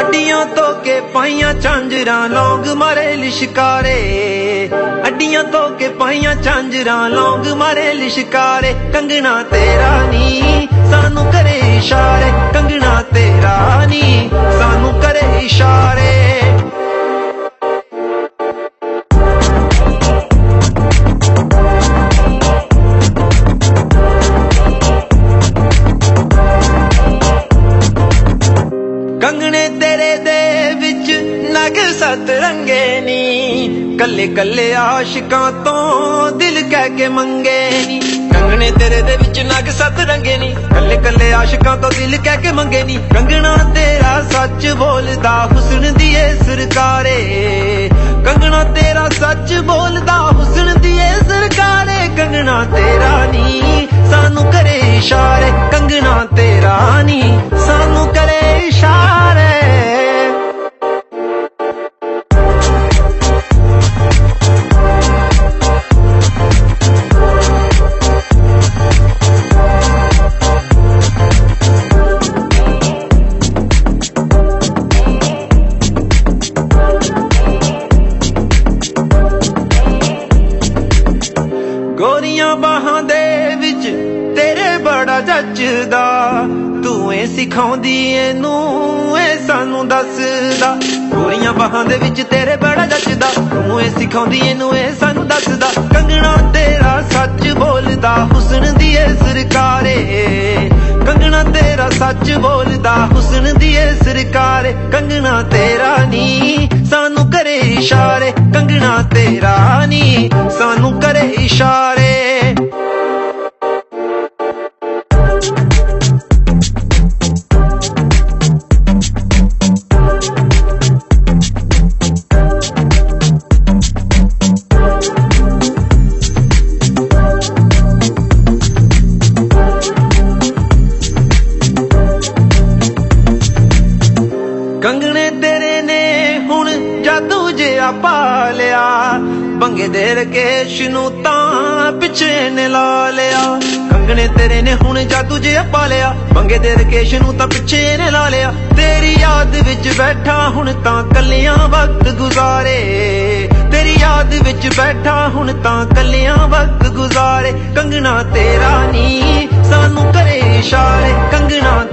ਅੱਡੀਆਂ ਤੋਂ ਕੇ ਪਾਈਆਂ ਚਾਂਜਰਾਂ ਲੌਂਗ ਮਾਰੇ ਲਿਸ਼ਕਾਰੇ। ਅੱਡੀਆਂ ਤੋਂ ਕੇ ਪਾਈਆਂ ਚਾਂਜਰਾਂ ਲੌਂਗ ਮਾਰੇ ਲਿਸ਼ਕਾਰੇ। ਕੰਗਣਾ ਤੇਰਾ ਨੀ ਕੱਲੇ ਕੱਲੇ ਆਸ਼ਿਕਾਂ ਤੋਂ ਦਿਲ ਕਹਿ ਕੇ ਮੰਗੇ ਨੀ। ਕੰਗਣੇ ਤੇਰੇ ਦੇ ਵਿੱਚ ਨਗ ਸਤ ਰੰਗੇ ਨੀ। ਕੱਲੇ ਕੱਲੇ ਆਸ਼ਿਕਾਂ ਤੋਂ ਦਿਲ ਕਹਿ ਕੇ ਮੰਗੇ ਨੀ। ਕੰਗਣਾ ਤੇਰਾ ਸੱਚ ਬੋਲਦਾ ਹੁਸਨ ਦੀ ਏ ਸਰਕਾਰੇ। ਕੰਗਣਾ ਤੇਰਾ ਸੱਚ ਬੋਲਦਾ ਹੁਸਨ ਦੀ ਏ ਸਰਕਾਰੇ। ਕੰਗਣਾ ਤੇਰਾ ਨੀ, ਸਾਨੂੰ ਕਰੇ ਇਸ਼ਾਰੇ। ਕੰਗਣਾ ਗੋਰੀਆਂ ਬਾਹਾਂ ਦੇ ਵਿੱਚ ਤੇਰੇ ਬੜਾ ਜੱਜਦਾ। ਤੂੰ ਏ ਸਿਖਾਉਂਦੀ, ਇਹਨੂੰ ਏ ਸਾਨੂੰ ਦੱਸਦਾ। ਗੋਰੀਆਂ ਬਾਹਾਂ ਦੇ ਵਿੱਚ ਤੇਰੇ ਬੜਾ ਜੱਜਦਾ। ਤੂੰ ਏ ਸਿਖਾਉਂਦੀ, ਇਹਨੂੰ ਏ ਸਾਨੂੰ ਦੱਸਦਾ। ਕੰਗਣਾ ਤੇਰਾ ਸੱਚ ਬੋਲਦਾ, ਹੁਸਨ ਦੀ ਏ ਸਰਕਾਰੇ। ਕੰਗਣਾ ਤੇਰਾ ਸੱਚ ਬੋਲਦਾ, ਹੁਸਨ ਦੀ ਏ ਸਰਕਾਰੇ। ਕੰਗਣਾ ਤੇਰਾ ਨੀ, ਸਾਨੂੰ ਕਰੇ ਇਸ਼ਾਰੇ। ਕੰਗਣਾ ਤੇਰਾ ਜਾਦੂ ਪਾ ਲਿਆ। ਬੰਗੇ ਦੇ ਰਕੇਸ਼ ਨੂੰ ਤਾਂ ਪਿੱਛੇ ਨੇ ਲਾ ਲਿਆ। ਕੰਗਣੇ ਤੇਰੇ ਨੇ ਹੁਣ ਜਾਦੂ ਜਿਹਾ ਪਾ ਲਿਆ। ਬੰਗੇ ਦੇ ਰਕੇਸ਼ ਨੂੰ ਤਾਂ ਪਿੱਛੇ ਨੇ ਲਾ ਲਿਆ। ਤੇਰੀ ਯਾਦ ਵਿੱਚ ਬੈਠਾ ਹੁਣ ਤਾਂ ਕੱਲਿਆਂ ਵਕਤ ਗੁਜ਼ਾਰੇ। ਤੇਰੀ ਯਾਦ ਵਿੱਚ ਬੈਠਾ ਹੁਣ ਤਾਂ ਕੱਲਿਆਂ ਵਕਤ ਗੁਜ਼ਾਰੇ। ਕੰਗਣਾ ਤੇਰਾ ਨੀ, ਸਾਨੂੰ ਕਰੇ ਇਸ਼ਾਰੇ। ਕੰਗਣਾ